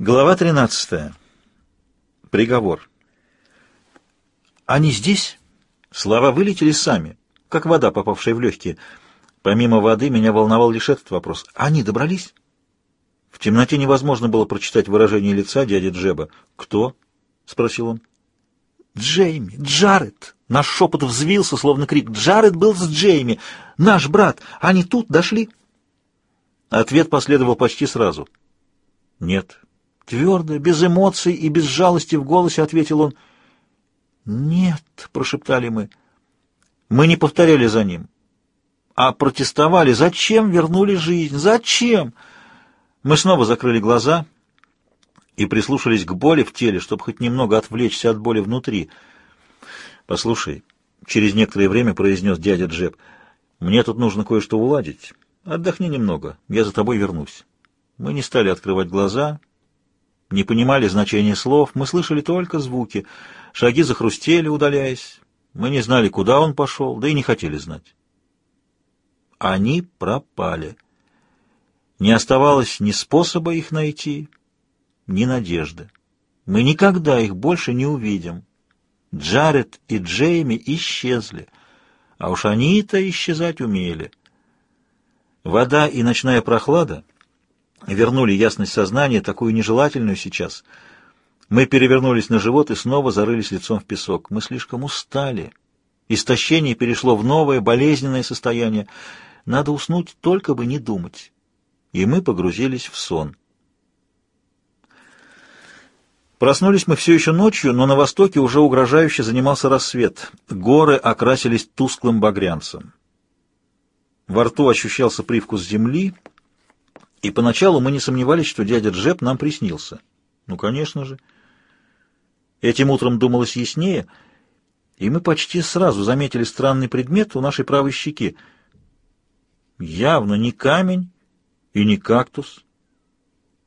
Глава 13. Приговор. Они здесь? Слова вылетели сами, как вода, попавшая в легкие. Помимо воды меня волновал лишь этот вопрос. Они добрались? В темноте невозможно было прочитать выражение лица дяди Джеба. «Кто?» — спросил он. «Джейми! Джаред!» Наш шепот взвился, словно крик. «Джаред был с Джейми! Наш брат! Они тут дошли?» Ответ последовал почти сразу. «Нет». Твердо, без эмоций и без жалости в голосе ответил он. «Нет», — прошептали мы. Мы не повторяли за ним, а протестовали. «Зачем вернули жизнь? Зачем?» Мы снова закрыли глаза и прислушались к боли в теле, чтобы хоть немного отвлечься от боли внутри. «Послушай», — через некоторое время произнес дядя Джеб, — «мне тут нужно кое-что уладить. Отдохни немного, я за тобой вернусь». Мы не стали открывать глаза, не понимали значения слов, мы слышали только звуки. Шаги захрустели, удаляясь. Мы не знали, куда он пошел, да и не хотели знать. Они пропали. Не оставалось ни способа их найти, ни надежды. Мы никогда их больше не увидим. Джаред и Джейми исчезли, а уж они-то исчезать умели. Вода и ночная прохлада — вернули ясность сознания, такую нежелательную сейчас. Мы перевернулись на живот и снова зарылись лицом в песок. Мы слишком устали. Истощение перешло в новое, болезненное состояние. Надо уснуть, только бы не думать. И мы погрузились в сон. Проснулись мы все еще ночью, но на востоке уже угрожающе занимался рассвет. Горы окрасились тусклым багрянцем. Во рту ощущался привкус земли — и поначалу мы не сомневались, что дядя Джеб нам приснился. Ну, конечно же. Этим утром думалось яснее, и мы почти сразу заметили странный предмет у нашей правой щеки. Явно не камень и не кактус.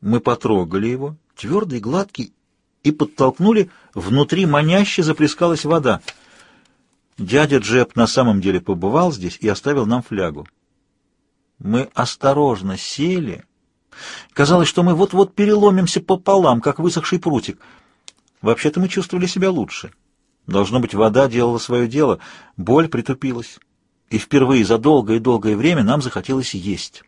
Мы потрогали его, твердый, гладкий, и подтолкнули, внутри маняще заплескалась вода. Дядя Джеб на самом деле побывал здесь и оставил нам флягу. Мы осторожно сели. Казалось, что мы вот-вот переломимся пополам, как высохший прутик. Вообще-то мы чувствовали себя лучше. Должно быть, вода делала свое дело, боль притупилась. И впервые за долгое и долгое время нам захотелось есть.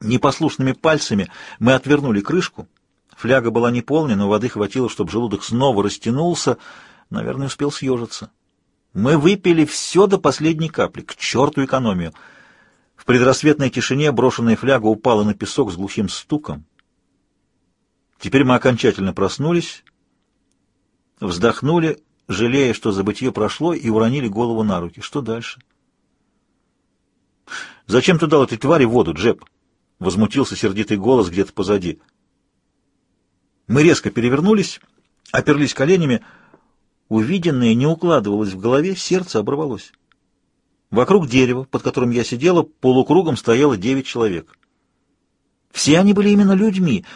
Непослушными пальцами мы отвернули крышку. Фляга была не полная, но воды хватило, чтобы желудок снова растянулся, наверное, успел съежиться. Мы выпили все до последней капли, к черту экономию — в предрассветной тишине брошенная фляга упала на песок с глухим стуком. Теперь мы окончательно проснулись, вздохнули, жалея, что забытье прошло, и уронили голову на руки. Что дальше? «Зачем ты дал этой твари воду, Джеб?» — возмутился сердитый голос где-то позади. Мы резко перевернулись, оперлись коленями. Увиденное не укладывалось в голове, сердце оборвалось. Вокруг дерева, под которым я сидела, полукругом стояло девять человек. Все они были именно людьми.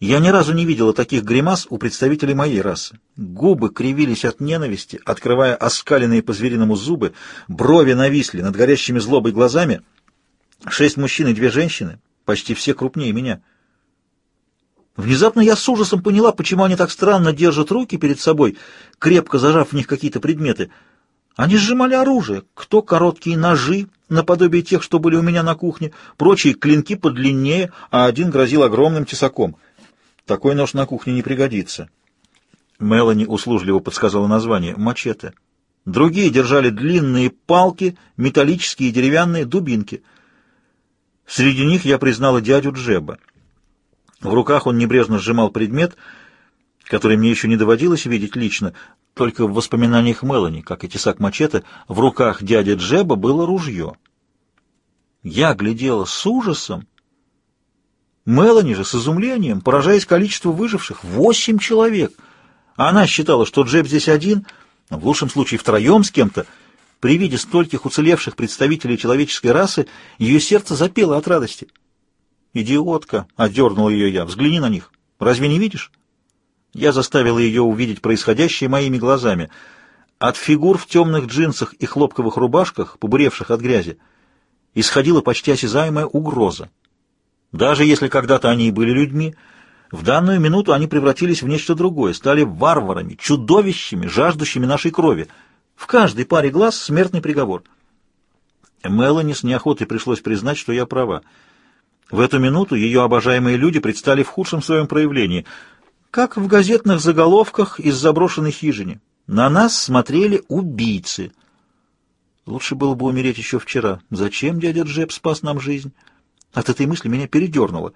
Я ни разу не видела таких гримас у представителей моей расы. Губы кривились от ненависти, открывая оскаленные по-звериному зубы, брови нависли над горящими злобой глазами. Шесть мужчин и две женщины, почти все крупнее меня. Внезапно я с ужасом поняла, почему они так странно держат руки перед собой, крепко зажав в них какие-то предметы — они сжимали оружие, кто короткие ножи, наподобие тех, что были у меня на кухне, прочие клинки подлиннее, а один грозил огромным тесаком. Такой нож на кухне не пригодится. Мелани услужливо подсказала название — мачете. Другие держали длинные палки, металлические и деревянные дубинки. Среди них я признала дядю Джеба. В руках он небрежно сжимал предмет, который мне еще не доводилось видеть лично, только в воспоминаниях Мелани, как и тесак мачете, в руках дяди Джеба было ружье. Я глядела с ужасом. Мелани же с изумлением, поражаясь количеству выживших, восемь человек. Она считала, что Джеб здесь один, в лучшем случае втроем с кем-то. При виде стольких уцелевших представителей человеческой расы ее сердце запело от радости. «Идиотка!» — отдернула ее я. «Взгляни на них. Разве не видишь?» Я заставила ее увидеть происходящее моими глазами. От фигур в темных джинсах и хлопковых рубашках, побуревших от грязи, исходила почти осязаемая угроза. Даже если когда-то они и были людьми, В данную минуту они превратились в нечто другое, стали варварами, чудовищами, жаждущими нашей крови. В каждой паре глаз смертный приговор. Мелани с неохотой пришлось признать, что я права. В эту минуту ее обожаемые люди предстали в худшем своем проявлении, как в газетных заголовках из заброшенной хижины. На нас смотрели убийцы. Лучше было бы умереть еще вчера. Зачем дядя Джеб спас нам жизнь? От этой мысли меня передернуло.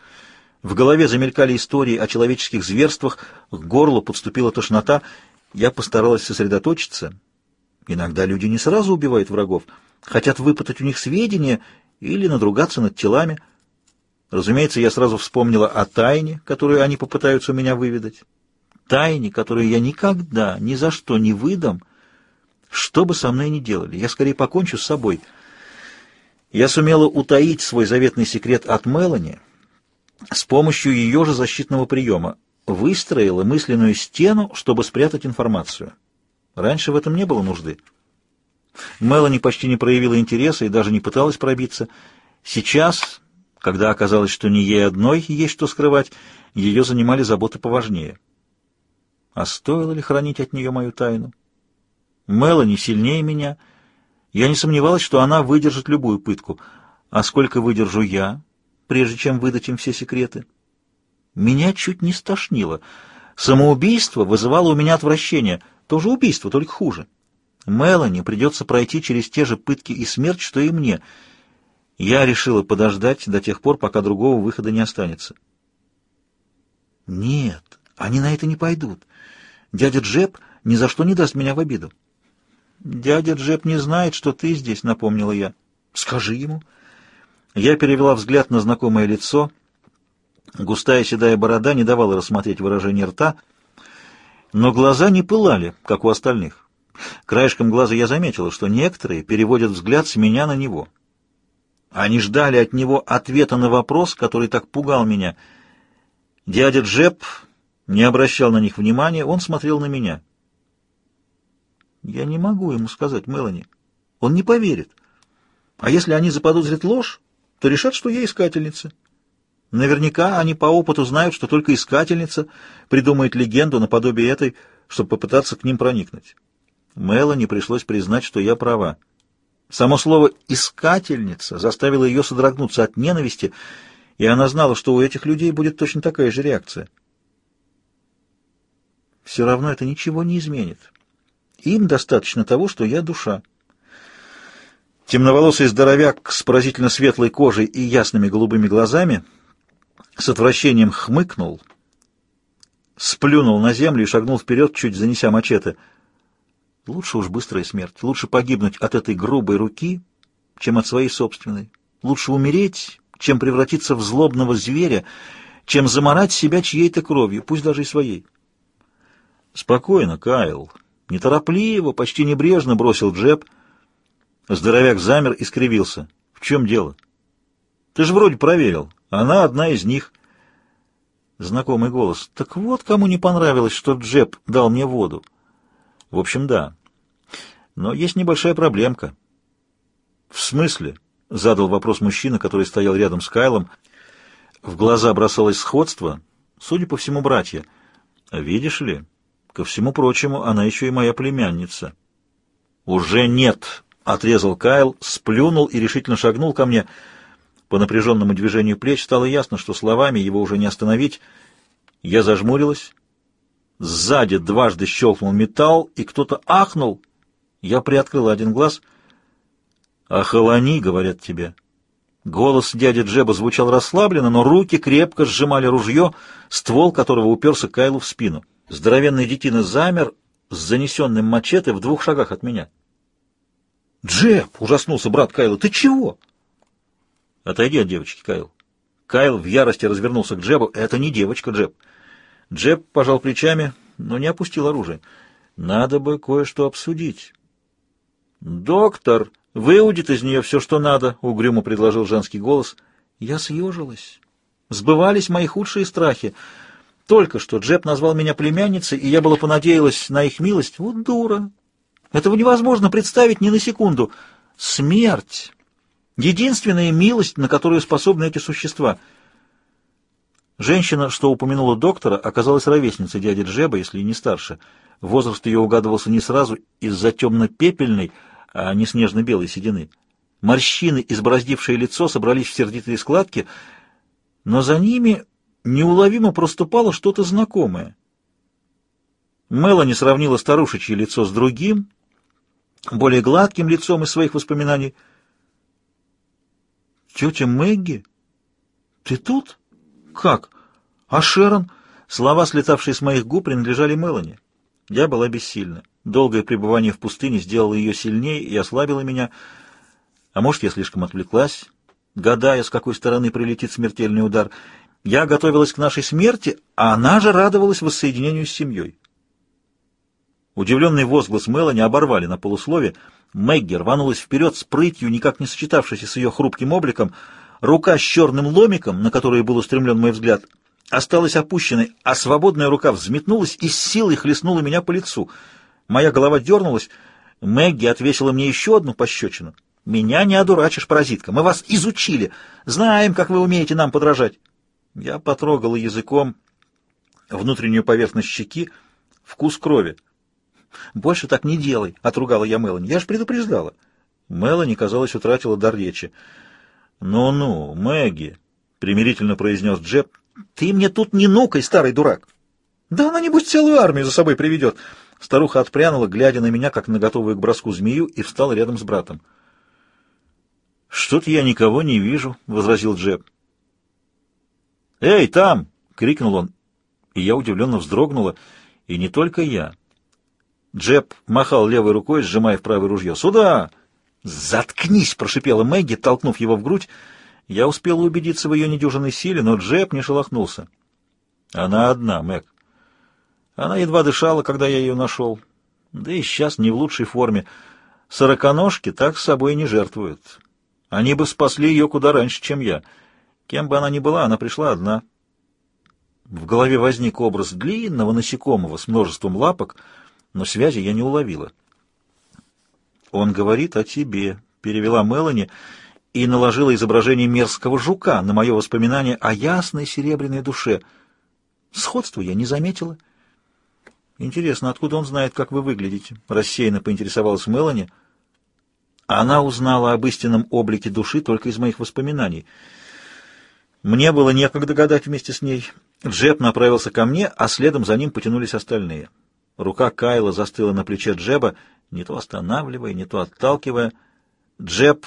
В голове замелькали истории о человеческих зверствах, к горлу подступила тошнота. Я постаралась сосредоточиться. Иногда люди не сразу убивают врагов, хотят выпытать у них сведения или надругаться над телами. Разумеется, я сразу вспомнила о тайне, которую они попытаются у меня выведать. Тайне, которую я никогда, ни за что не выдам, что бы со мной ни делали. Я скорее покончу с собой. Я сумела утаить свой заветный секрет от Мелани — с помощью ее же защитного приема выстроила мысленную стену, чтобы спрятать информацию. Раньше в этом не было нужды. Мелани почти не проявила интереса и даже не пыталась пробиться. Сейчас, когда оказалось, что не ей одной есть что скрывать, ее занимали заботы поважнее. А стоило ли хранить от нее мою тайну? Мелани сильнее меня. Я не сомневалась, что она выдержит любую пытку. А сколько выдержу я, прежде чем выдать им все секреты. Меня чуть не стошнило. Самоубийство вызывало у меня отвращение. Тоже убийство, только хуже. Мелани придется пройти через те же пытки и смерть, что и мне. Я решила подождать до тех пор, пока другого выхода не останется. Нет, они на это не пойдут. Дядя Джеб ни за что не даст меня в обиду. Дядя Джеб не знает, что ты здесь, напомнила я. Скажи ему. Я перевела взгляд на знакомое лицо. Густая седая борода не давала рассмотреть выражение рта, но глаза не пылали, как у остальных. Краешком глаза я заметила, что некоторые переводят взгляд с меня на него. Они ждали от него ответа на вопрос, который так пугал меня. Дядя Джеб не обращал на них внимания, он смотрел на меня. Я не могу ему сказать, Мелани. Он не поверит. А если они заподозрят ложь, то решат, что я искательница. Наверняка они по опыту знают, что только искательница придумает легенду наподобие этой, чтобы попытаться к ним проникнуть. Мелани пришлось признать, что я права. Само слово «искательница» заставило ее содрогнуться от ненависти, и она знала, что у этих людей будет точно такая же реакция. Все равно это ничего не изменит. Им достаточно того, что я душа. Темноволосый здоровяк с поразительно светлой кожей и ясными голубыми глазами с отвращением хмыкнул, сплюнул на землю и шагнул вперед, чуть занеся мачете. Лучше уж быстрая смерть, лучше погибнуть от этой грубой руки, чем от своей собственной. Лучше умереть, чем превратиться в злобного зверя, чем заморать себя чьей-то кровью, пусть даже и своей. Спокойно, Кайл. Неторопливо, почти небрежно бросил Джеб — Здоровяк замер и скривился. «В чем дело?» «Ты же вроде проверил. Она одна из них». Знакомый голос. «Так вот, кому не понравилось, что Джеб дал мне воду». «В общем, да. Но есть небольшая проблемка». «В смысле?» — задал вопрос мужчина, который стоял рядом с Кайлом. В глаза бросалось сходство. Судя по всему, братья. «Видишь ли, ко всему прочему, она еще и моя племянница». «Уже нет!» Отрезал Кайл, сплюнул и решительно шагнул ко мне. По напряженному движению плеч стало ясно, что словами его уже не остановить. Я зажмурилась. Сзади дважды щелкнул металл, и кто-то ахнул. Я приоткрыла один глаз. «Охолони», — говорят тебе. Голос дяди Джеба звучал расслабленно, но руки крепко сжимали ружье, ствол которого уперся Кайлу в спину. Здоровенный детина замер с занесенным мачете в двух шагах от меня. «Джеб!» — ужаснулся брат Кайла. «Ты чего?» «Отойди от девочки, Кайл». Кайл в ярости развернулся к Джебу. «Это не девочка, Джеб». Джеб пожал плечами, но не опустил оружие. «Надо бы кое-что обсудить». «Доктор, выудит из нее все, что надо», — угрюмо предложил женский голос. Я съежилась. Сбывались мои худшие страхи. Только что Джеб назвал меня племянницей, и я была понадеялась на их милость. Вот дура. Этого невозможно представить ни на секунду. Смерть — единственная милость, на которую способны эти существа. Женщина, что упомянула доктора, оказалась ровесницей дяди Джеба, если и не старше. Возраст ее угадывался не сразу из-за темно-пепельной, а не снежно-белой седины. Морщины, избороздившие лицо, собрались в сердитые складки, но за ними неуловимо проступало что-то знакомое. Мелани сравнила старушечье лицо с другим, более гладким лицом из своих воспоминаний. «Тетя Мэгги? Ты тут? Как? А Шерон?» Слова, слетавшие с моих губ, принадлежали Мелани. Я была бессильна. Долгое пребывание в пустыне сделало ее сильнее и ослабило меня. А может, я слишком отвлеклась, гадая, с какой стороны прилетит смертельный удар. Я готовилась к нашей смерти, а она же радовалась воссоединению с семьей. Удивленный возглас Мелани оборвали на полуслове. Мэгги рванулась вперед с прытью, никак не сочетавшейся с ее хрупким обликом. Рука с черным ломиком, на которую был устремлен мой взгляд, осталась опущенной, а свободная рука взметнулась и с силой хлестнула меня по лицу. Моя голова дернулась. Мэгги отвесила мне еще одну пощечину. «Меня не одурачишь, паразитка. Мы вас изучили. Знаем, как вы умеете нам подражать». Я потрогала языком внутреннюю поверхность щеки, вкус крови. «Больше так не делай», — отругала я Мелани. «Я ж предупреждала». Мелани, казалось, утратила дар речи. «Ну-ну, Мэгги», — примирительно произнес Джеб, — «ты мне тут не нукай, старый дурак». «Да она, небось, целую армию за собой приведет». Старуха отпрянула, глядя на меня, как на готовую к броску змею, и встала рядом с братом. «Что-то я никого не вижу», — возразил Джеб. «Эй, там!» — крикнул он, и я удивленно вздрогнула, и не только я. Джеб махал левой рукой, сжимая в правое ружье. «Сюда!» «Заткнись!» — прошипела Мэгги, толкнув его в грудь. Я успел убедиться в ее недюжинной силе, но Джеб не шелохнулся. «Она одна, Мэг. Она едва дышала, когда я ее нашел. Да и сейчас не в лучшей форме. Сороконожки так с собой не жертвуют. Они бы спасли ее куда раньше, чем я. Кем бы она ни была, она пришла одна». В голове возник образ длинного насекомого с множеством лапок — но связи я не уловила. «Он говорит о тебе», — перевела Мелани и наложила изображение мерзкого жука на мое воспоминание о ясной серебряной душе. Сходства я не заметила. «Интересно, откуда он знает, как вы выглядите?» — рассеянно поинтересовалась Мелани. Она узнала об истинном облике души только из моих воспоминаний. Мне было некогда гадать вместе с ней. Джеб направился ко мне, а следом за ним потянулись остальные. Рука Кайла застыла на плече Джеба, не то останавливая, не то отталкивая. Джеб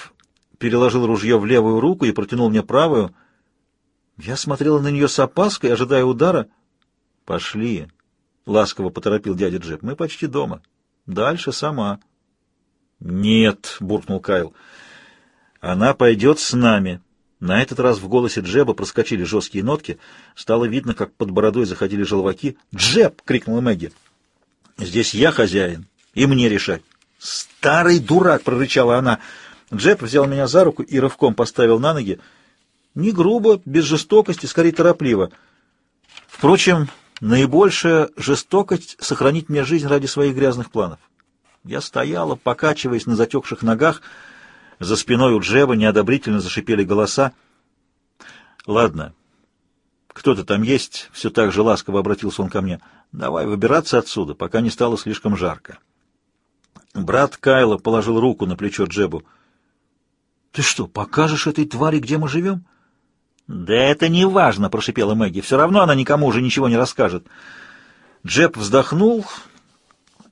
переложил ружье в левую руку и протянул мне правую. Я смотрела на нее с опаской, ожидая удара. «Пошли», — ласково поторопил дядя Джеб, — «мы почти дома. Дальше сама». «Нет», — буркнул Кайл, — «она пойдет с нами». На этот раз в голосе Джеба проскочили жесткие нотки. Стало видно, как под бородой заходили желваки. «Джеб!» — крикнула Мэгги. Здесь я хозяин, и мне решать. «Старый дурак!» — прорычала она. Джеб взял меня за руку и рывком поставил на ноги. Не грубо, без жестокости, скорее торопливо. Впрочем, наибольшая жестокость — сохранить мне жизнь ради своих грязных планов. Я стояла, покачиваясь на затекших ногах. За спиной у Джеба неодобрительно зашипели голоса. «Ладно, кто-то там есть?» — все так же ласково обратился он ко мне — Давай выбираться отсюда, пока не стало слишком жарко. Брат Кайла положил руку на плечо Джебу. — Ты что, покажешь этой твари, где мы живем? — Да это не важно, — прошипела Мэгги. — Все равно она никому уже ничего не расскажет. Джеб вздохнул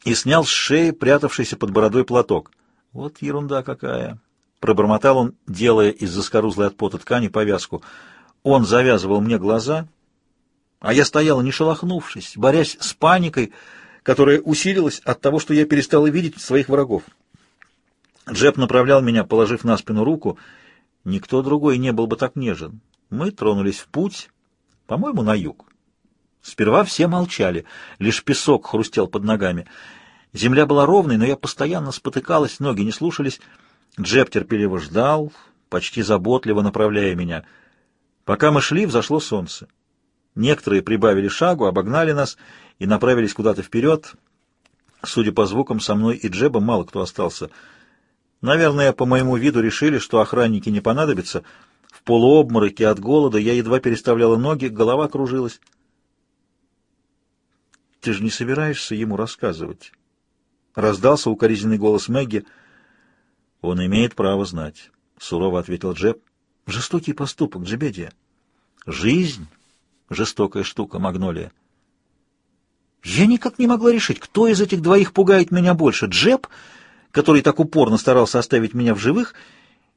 и снял с шеи прятавшийся под бородой платок. — Вот ерунда какая! — пробормотал он, делая из заскорузлой от пота ткани повязку. Он завязывал мне глаза — а я стояла, не шелохнувшись, борясь с паникой, которая усилилась от того, что я перестала видеть своих врагов. Джеб направлял меня, положив на спину руку. Никто другой не был бы так нежен. Мы тронулись в путь, по-моему, на юг. Сперва все молчали, лишь песок хрустел под ногами. Земля была ровной, но я постоянно спотыкалась, ноги не слушались. Джеб терпеливо ждал, почти заботливо направляя меня. Пока мы шли, взошло солнце. Некоторые прибавили шагу, обогнали нас и направились куда-то вперед. Судя по звукам, со мной и Джебом мало кто остался. Наверное, по моему виду решили, что охранники не понадобятся. В полуобмороке от голода я едва переставляла ноги, голова кружилась. «Ты же не собираешься ему рассказывать?» Раздался укоризненный голос Мэгги. «Он имеет право знать», — сурово ответил Джеб. «Жестокий поступок, Джебедия. Жизнь — жестокая штука, Магнолия. Я никак не могла решить, кто из этих двоих пугает меня больше, Джеб, который так упорно старался оставить меня в живых,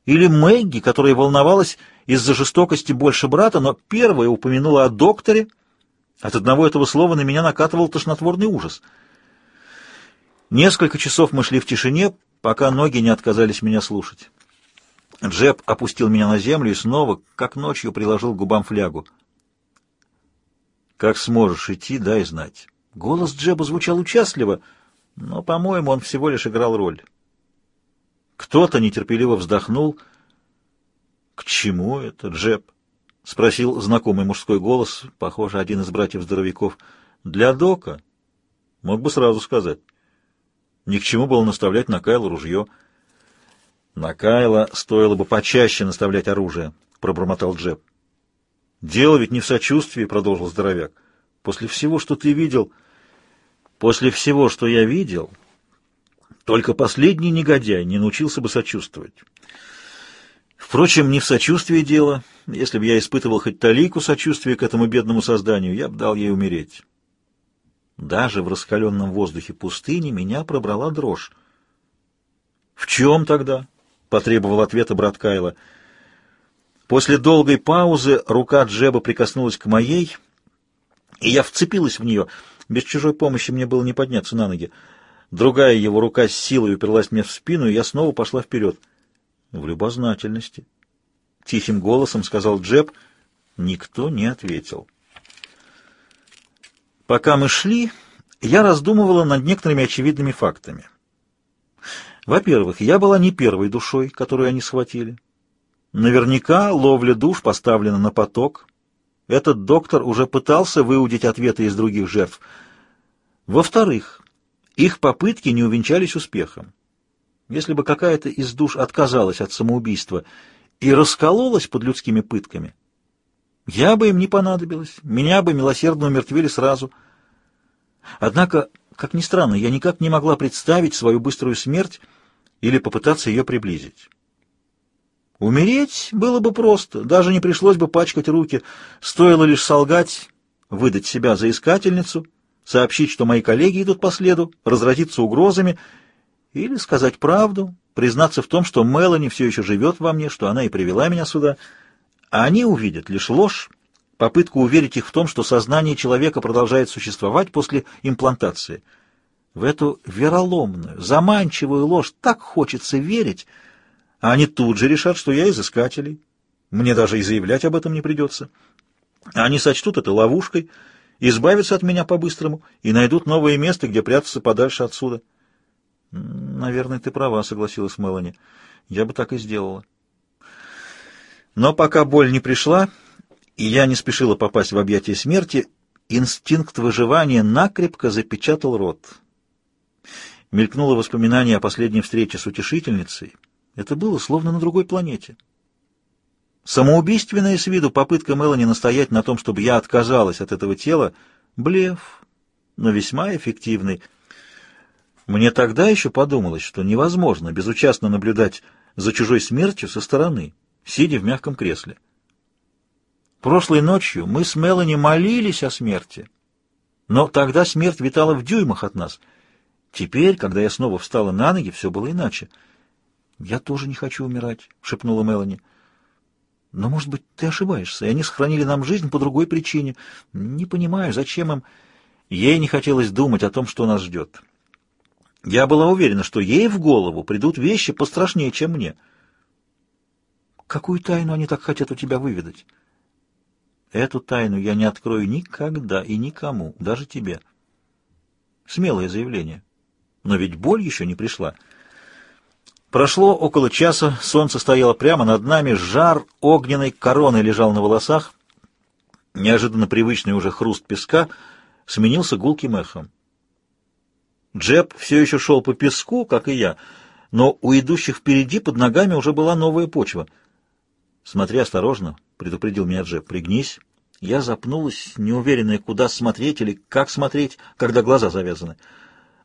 или Мэгги, которая волновалась из-за жестокости больше брата, но первая упомянула о докторе. От одного этого слова на меня накатывал тошнотворный ужас. Несколько часов мы шли в тишине, пока ноги не отказались меня слушать. Джеб опустил меня на землю и снова, как ночью, приложил к губам флягу. «Как сможешь идти, дай знать». Голос Джеба звучал участливо, но, по-моему, он всего лишь играл роль. Кто-то нетерпеливо вздохнул. «К чему это, Джеб?» — спросил знакомый мужской голос, похоже, один из братьев-здоровяков. «Для Дока?» Мог бы сразу сказать. Ни к чему было наставлять на Кайла ружье. «На Кайла стоило бы почаще наставлять оружие», — пробормотал Джеб. «Дело ведь не в сочувствии», — продолжил здоровяк. «После всего, что ты видел...» «После всего, что я видел...» Только последний негодяй не научился бы сочувствовать. Впрочем, не в сочувствии дело. Если бы я испытывал хоть талику сочувствия к этому бедному созданию, я бы дал ей умереть. Даже в раскаленном воздухе пустыни меня пробрала дрожь. «В чем тогда?» — потребовал ответа брат Кайла. После долгой паузы рука Джеба прикоснулась к моей, и я вцепилась в нее. Без чужой помощи мне было не подняться на ноги. Другая его рука с силой уперлась мне в спину, и я снова пошла вперед. В любознательности. Тихим голосом сказал Джеб. Никто не ответил. Пока мы шли, я раздумывала над некоторыми очевидными фактами. Во-первых, я была не первой душой, которую они схватили. Наверняка ловля душ поставлена на поток. Этот доктор уже пытался выудить ответы из других жертв. Во-вторых, их попытки не увенчались успехом. Если бы какая-то из душ отказалась от самоубийства и раскололась под людскими пытками, я бы им не понадобилась, меня бы милосердно умертвили сразу. Однако, как ни странно, я никак не могла представить свою быструю смерть или попытаться ее приблизить. Умереть было бы просто, даже не пришлось бы пачкать руки, стоило лишь солгать, выдать себя за искательницу — сообщить, что мои коллеги идут по следу, разразиться угрозами или сказать правду, признаться в том, что Мелани все еще живет во мне, что она и привела меня сюда. А они увидят лишь ложь, попытку уверить их в том, что сознание человека продолжает существовать после имплантации. В эту вероломную, заманчивую ложь так хочется верить, а они тут же решат, что я из искателей. Мне даже и заявлять об этом не придется. Они сочтут это ловушкой — избавятся от меня по-быстрому и найдут новое место, где прятаться подальше отсюда. — Наверное, ты права, — согласилась Мелани. — Я бы так и сделала. Но пока боль не пришла, и я не спешила попасть в объятия смерти, инстинкт выживания накрепко запечатал рот. Мелькнуло воспоминание о последней встрече с утешительницей. Это было словно на другой планете. Самоубийственная с виду попытка Мелани настоять на том, чтобы я отказалась от этого тела, блеф, но весьма эффективный. Мне тогда еще подумалось, что невозможно безучастно наблюдать за чужой смертью со стороны, сидя в мягком кресле. Прошлой ночью мы с Мелани молились о смерти, но тогда смерть витала в дюймах от нас. Теперь, когда я снова встала на ноги, все было иначе. «Я тоже не хочу умирать», — шепнула Мелани. Но, может быть, ты ошибаешься, и они сохранили нам жизнь по другой причине. Не понимаю, зачем им... Ей не хотелось думать о том, что нас ждет. Я была уверена, что ей в голову придут вещи пострашнее, чем мне. Какую тайну они так хотят у тебя выведать? Эту тайну я не открою никогда и никому, даже тебе. Смелое заявление. Но ведь боль еще не пришла. Прошло около часа, солнце стояло прямо над нами, жар огненной короной лежал на волосах. Неожиданно привычный уже хруст песка сменился гулким эхом. Джеб все еще шел по песку, как и я, но у идущих впереди под ногами уже была новая почва. «Смотри осторожно», — предупредил меня Джеб. «Пригнись». Я запнулась, неуверенная, куда смотреть или как смотреть, когда глаза завязаны.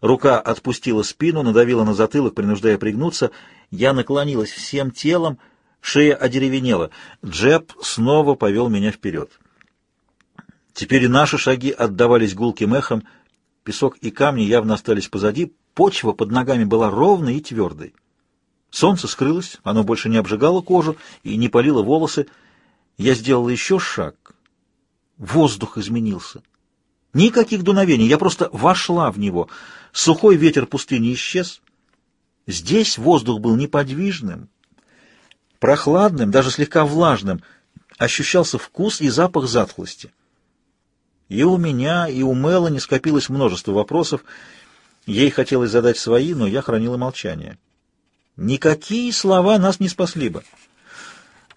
Рука отпустила спину, надавила на затылок, принуждая пригнуться. Я наклонилась всем телом, шея одеревенела. Джеб снова повел меня вперед. Теперь наши шаги отдавались гулким эхом. Песок и камни явно остались позади. Почва под ногами была ровной и твердой. Солнце скрылось, оно больше не обжигало кожу и не палило волосы. Я сделала еще шаг. Воздух изменился. Никаких дуновений, я просто вошла в него. Сухой ветер пустыни исчез. Здесь воздух был неподвижным, прохладным, даже слегка влажным. Ощущался вкус и запах затхлости. И у меня, и у Мелани скопилось множество вопросов. Ей хотелось задать свои, но я хранила молчание. Никакие слова нас не спасли бы.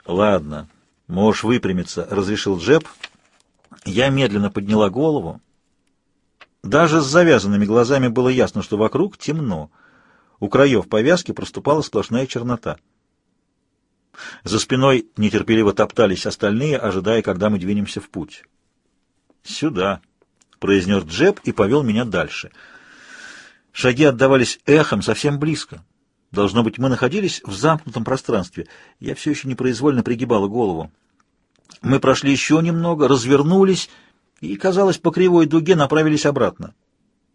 «Ладно, можешь выпрямиться», — разрешил Джеб. Я медленно подняла голову. Даже с завязанными глазами было ясно, что вокруг темно. У краев повязки проступала сплошная чернота. За спиной нетерпеливо топтались остальные, ожидая, когда мы двинемся в путь. «Сюда», — произнес Джеб и повел меня дальше. Шаги отдавались эхом совсем близко. Должно быть, мы находились в замкнутом пространстве. Я все еще непроизвольно пригибала голову. Мы прошли еще немного, развернулись и, казалось, по кривой дуге направились обратно.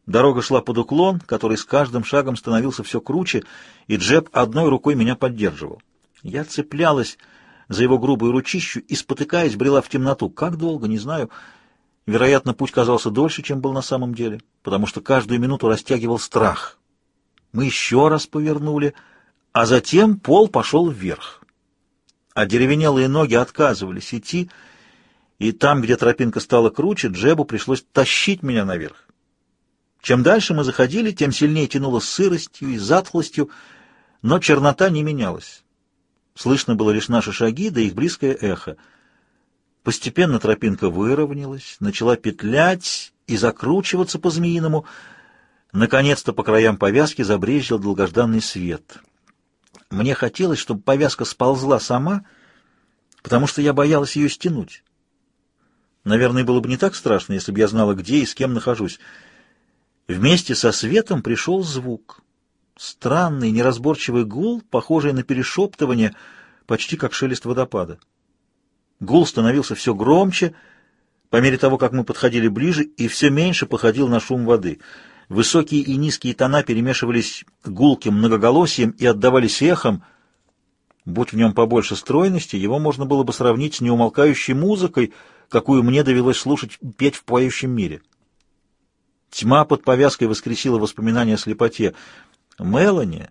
Дорога шла под уклон, который с каждым шагом становился все круче, и Джеб одной рукой меня поддерживал. Я цеплялась за его грубую ручищу и, спотыкаясь, брела в темноту. Как долго, не знаю. Вероятно, путь казался дольше, чем был на самом деле, потому что каждую минуту растягивал страх. Мы еще раз повернули, а затем пол пошел вверх. А деревенелые ноги отказывались идти, и там, где тропинка стала круче, Джебу пришлось тащить меня наверх. Чем дальше мы заходили, тем сильнее тянуло сыростью и затхлостью, но чернота не менялась. Слышно было лишь наши шаги, да их близкое эхо. Постепенно тропинка выровнялась, начала петлять и закручиваться по-змеиному. Наконец-то по краям повязки забрезжил долгожданный свет. Мне хотелось, чтобы повязка сползла сама, потому что я боялась ее стянуть. Наверное, было бы не так страшно, если бы я знала, где и с кем нахожусь. Вместе со светом пришел звук. Странный, неразборчивый гул, похожий на перешептывание, почти как шелест водопада. Гул становился все громче, по мере того, как мы подходили ближе, и все меньше походил на шум воды. Высокие и низкие тона перемешивались гулким многоголосием и отдавались эхом — Будь в нем побольше стройности, его можно было бы сравнить с неумолкающей музыкой, какую мне довелось слушать петь в поющем мире. Тьма под повязкой воскресила воспоминания о слепоте. Мелани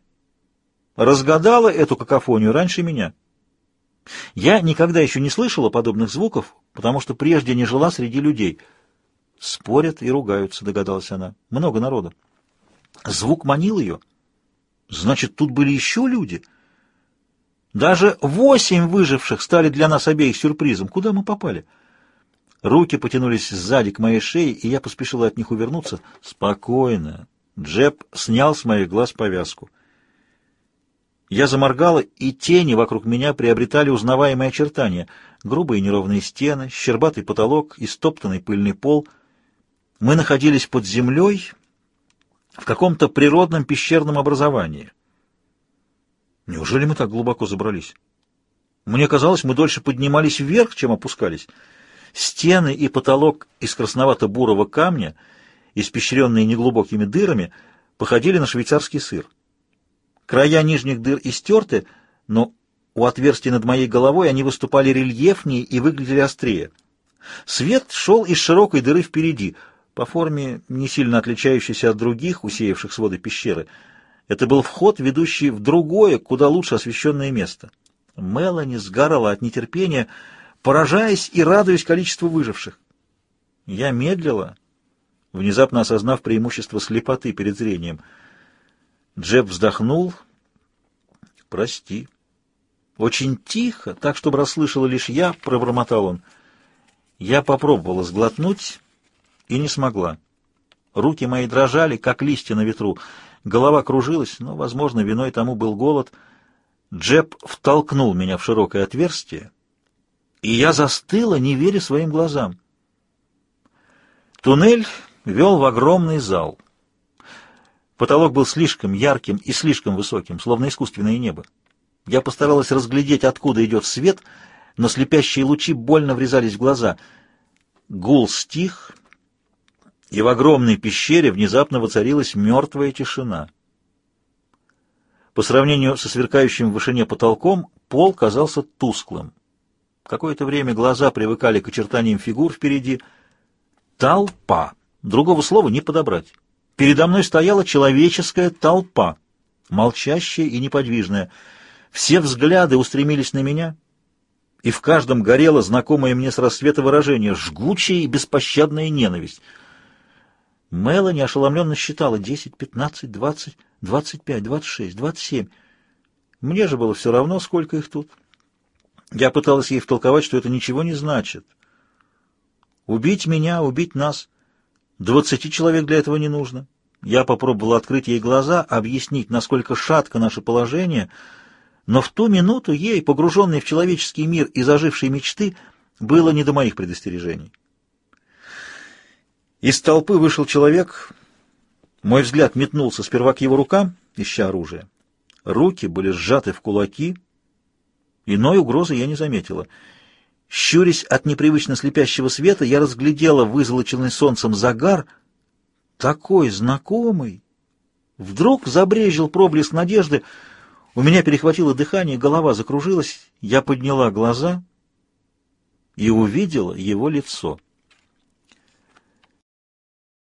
разгадала эту какофонию раньше меня. Я никогда еще не слышала подобных звуков, потому что прежде не жила среди людей. Спорят и ругаются, догадалась она. Много народа. Звук манил ее. Значит, тут были еще люди — даже восемь выживших стали для нас обеих сюрпризом. Куда мы попали? Руки потянулись сзади к моей шее, и я поспешила от них увернуться. Спокойно. Джеб снял с моих глаз повязку. Я заморгала, и тени вокруг меня приобретали узнаваемые очертания. Грубые неровные стены, щербатый потолок и стоптанный пыльный пол. Мы находились под землей в каком-то природном пещерном образовании. Неужели мы так глубоко забрались? Мне казалось, мы дольше поднимались вверх, чем опускались. Стены и потолок из красновато-бурого камня, испещренные неглубокими дырами, походили на швейцарский сыр. Края нижних дыр истерты, но у отверстий над моей головой они выступали рельефнее и выглядели острее. Свет шел из широкой дыры впереди, по форме не сильно отличающейся от других, усеявших своды пещеры — это был вход, ведущий в другое, куда лучше освещенное место. Мелани сгорала от нетерпения, поражаясь и радуясь количеству выживших. Я медлила, внезапно осознав преимущество слепоты перед зрением. Джеб вздохнул. «Прости». Очень тихо, так, чтобы расслышала лишь я, пробормотал он. Я попробовала сглотнуть и не смогла. Руки мои дрожали, как листья на ветру. Голова кружилась, но, возможно, виной тому был голод. Джеб втолкнул меня в широкое отверстие, и я застыла, не веря своим глазам. Туннель вел в огромный зал. Потолок был слишком ярким и слишком высоким, словно искусственное небо. Я постаралась разглядеть, откуда идет свет, но слепящие лучи больно врезались в глаза. Гул стих, и в огромной пещере внезапно воцарилась мертвая тишина. По сравнению со сверкающим в вышине потолком, пол казался тусклым. Какое-то время глаза привыкали к очертаниям фигур впереди. Толпа. Другого слова не подобрать. Передо мной стояла человеческая толпа, молчащая и неподвижная. Все взгляды устремились на меня, и в каждом горело знакомое мне с рассвета выражение — жгучая и беспощадная ненависть. Мелани ошеломленно считала десять, пятнадцать, двадцать двадцать пять, двадцать шесть, двадцать семь. Мне же было все равно, сколько их тут. Я пыталась ей втолковать, что это ничего не значит. Убить меня, убить нас. Двадцати человек для этого не нужно. Я попробовала открыть ей глаза, объяснить, насколько шатко наше положение, но в ту минуту ей, погруженной в человеческий мир и зажившей мечты, было не до моих предостережений. Из толпы вышел человек мой взгляд метнулся сперва к его рукам, ища оружие. Руки были сжаты в кулаки. Иной угрозы я не заметила. Щурясь от непривычно слепящего света, я разглядела вызолоченный солнцем загар, такой знакомый. Вдруг забрежил проблеск надежды. У меня перехватило дыхание, голова закружилась. Я подняла глаза и увидела его лицо —